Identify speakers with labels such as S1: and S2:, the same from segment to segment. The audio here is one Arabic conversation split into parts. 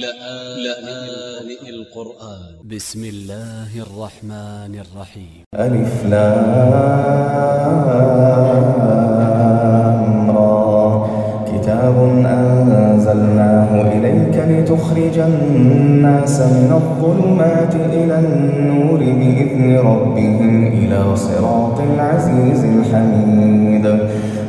S1: لآن القرآن. ب س م الله الرحمن الرحيم
S2: ألف لام را. كتاب أنزلناه إليك لتخرج الناس من الظلمات إلى النور بإذن ربهم إلى صراط العزيز الحميد.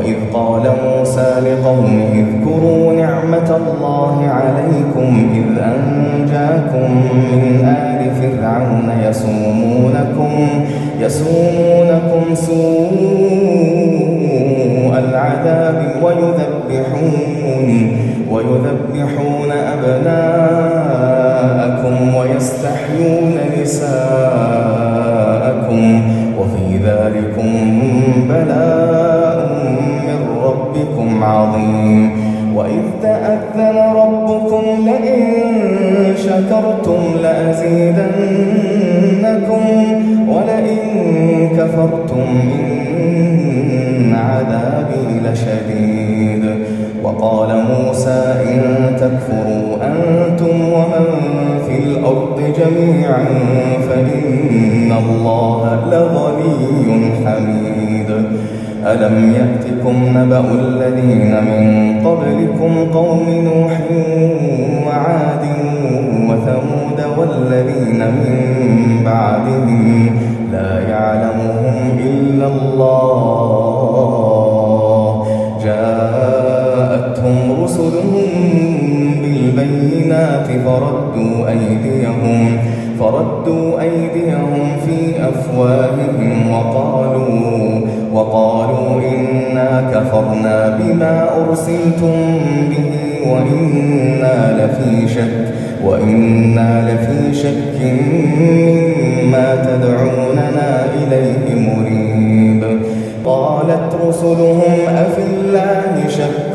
S2: وإذ قال موسى لقومه اذكروا نعمة الله عليكم إذ أنجاكم من آل فرعون يسومونكم, يسومونكم سوء العذاب ويذبحون, ويذبحون أبناءكم ويستحيون نساءكم وفي ذلكم بلاء شكرتم لأزيدنكم ولئن كفرتم إن عذابي لشديد. وقال موسى إن تكفروا أنتم ومن في الأرض جميعا فإن الله لغني حميد. ألم يأتكم نبأ الذين من قبلكم قوم نوح وعاد وثمود والذين من بعدهم لا يعلمهم إلا الله. جاءتهم رسلهم بالبينات فردوا أيديهم فردوا أيديهم في أفواههم وقالوا وقالوا إنا كفرنا بما أرسلتم به وإنا لفي شك. وإنا لفي شك مما تدعوننا إليه مريب. قالت رسلهم أفي الله شك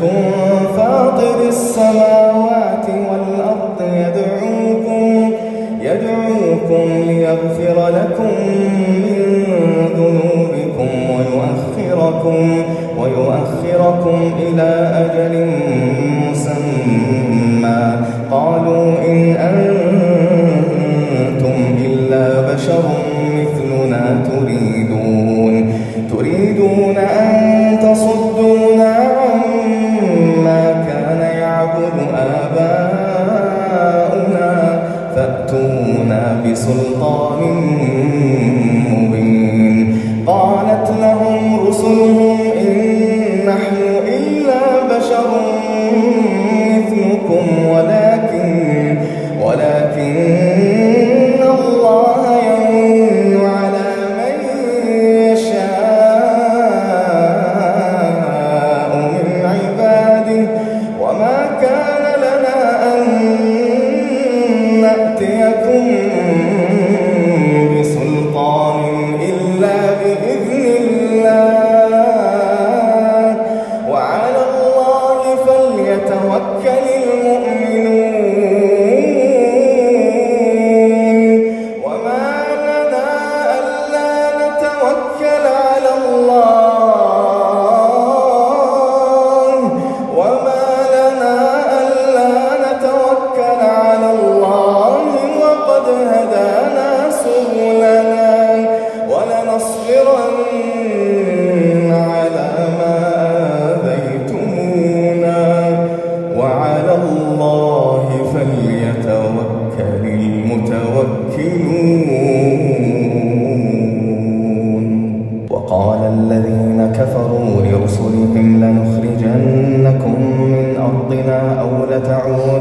S2: فاطر السماوات والأرض يدعوكم يدعوكم ليغفر لكم من ذنوبكم ويؤخركم ويؤخركم إلى أجل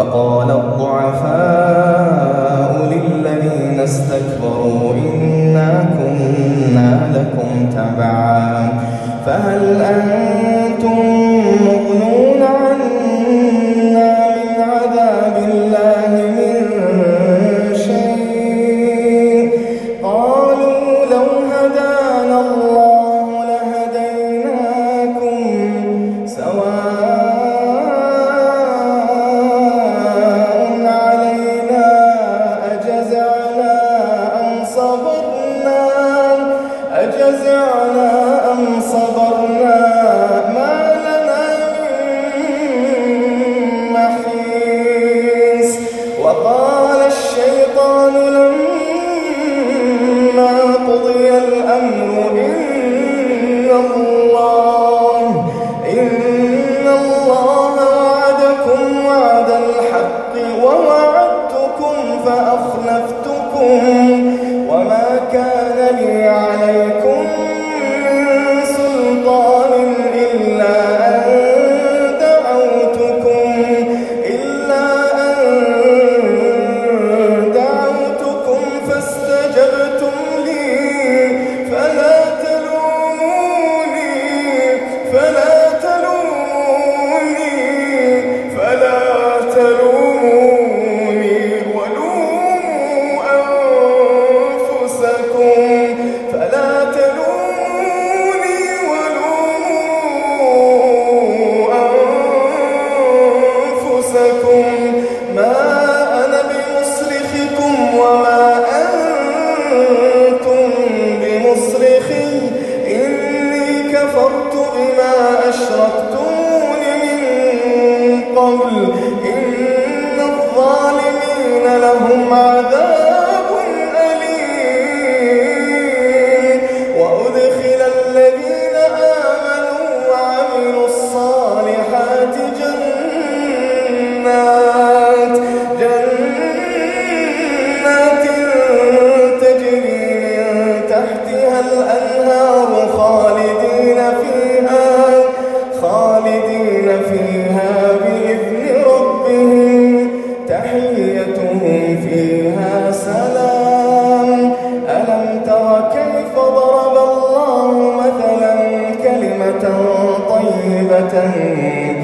S2: فقال الضعفاء للذين استكبروا إنا كنا لكم تبعا فهل أنتم papai.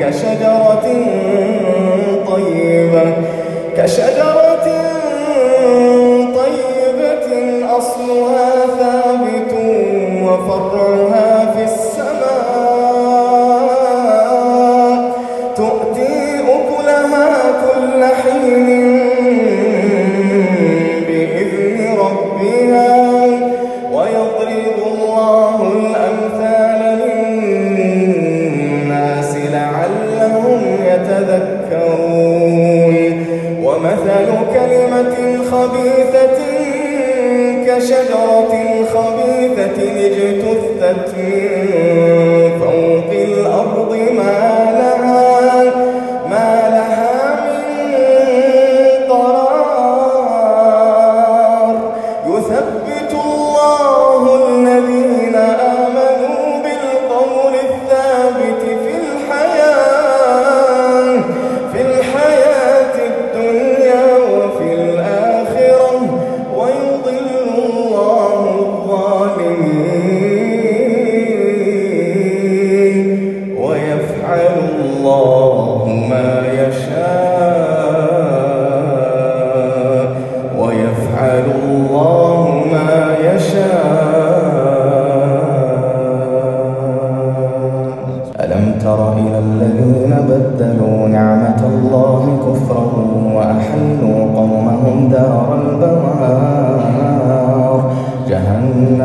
S2: كشجرة طيبة كشجرة طيبة أصلها ثابت وفرعها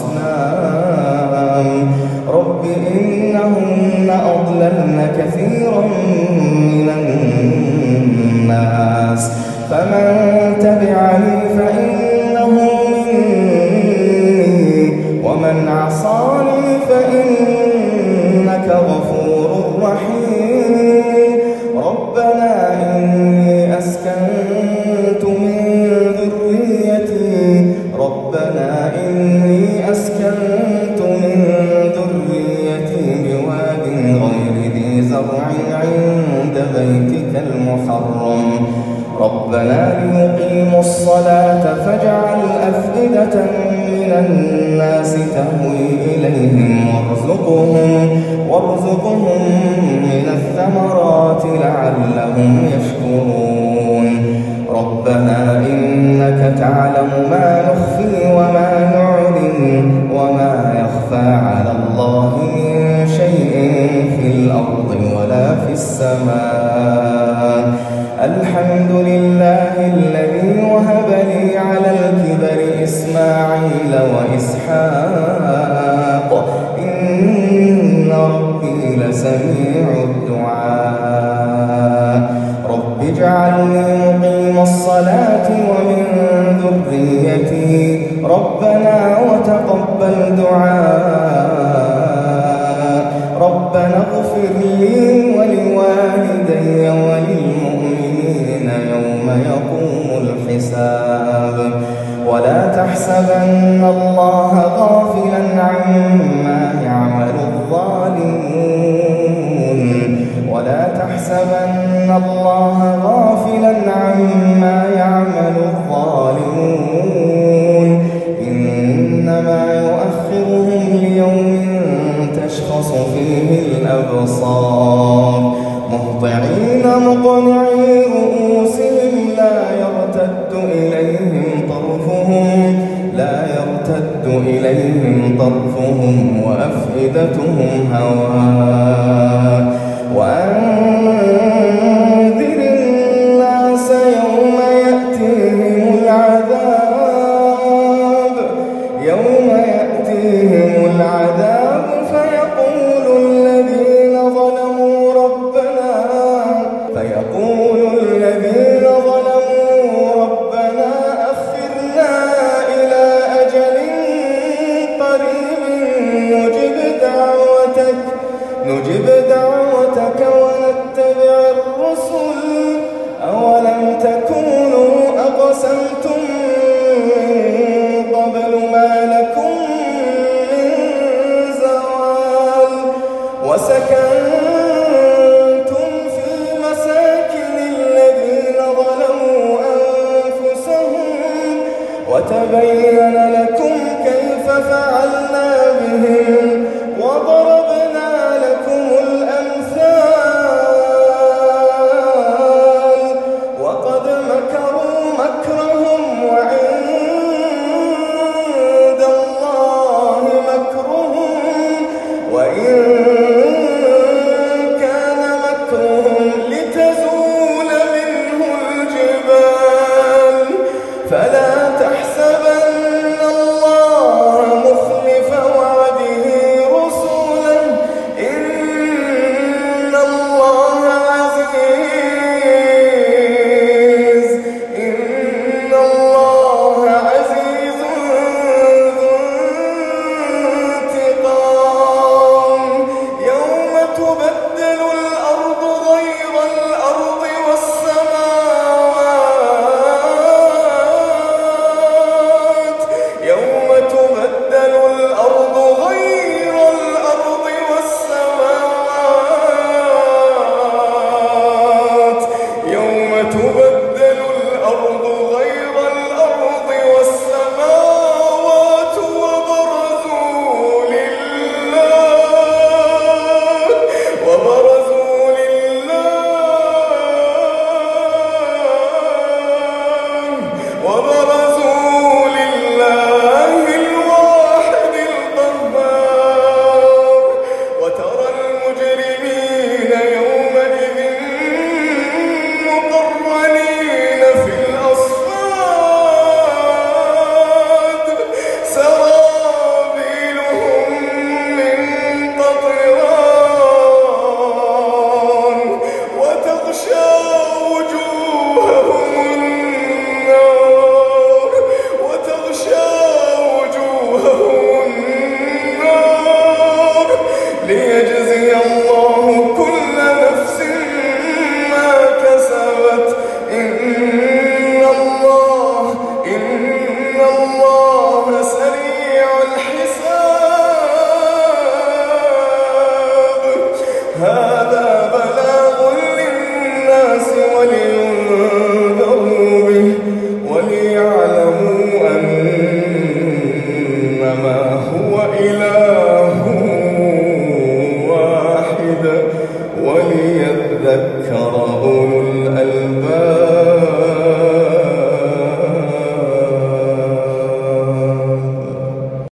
S2: الأصنام رب إنهن أضللن كثيرا من الناس. فمن عند بيتك المحرم. ربنا ليقيموا الصلاة فاجعل أفئدة من الناس تهوي إليهم وارزقهم وارزقهم من الثمرات لعلهم يشكرون. ربنا إنك تعلم ما نخفي وما وتبين لكم كيف فعلنا بهم.